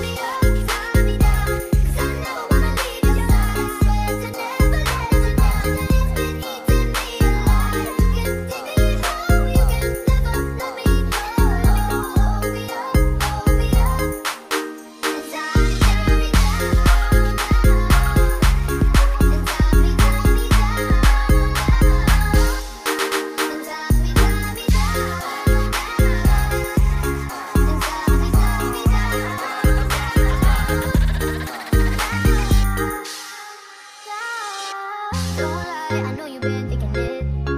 me up. Don't lie, I know you've been thinking it.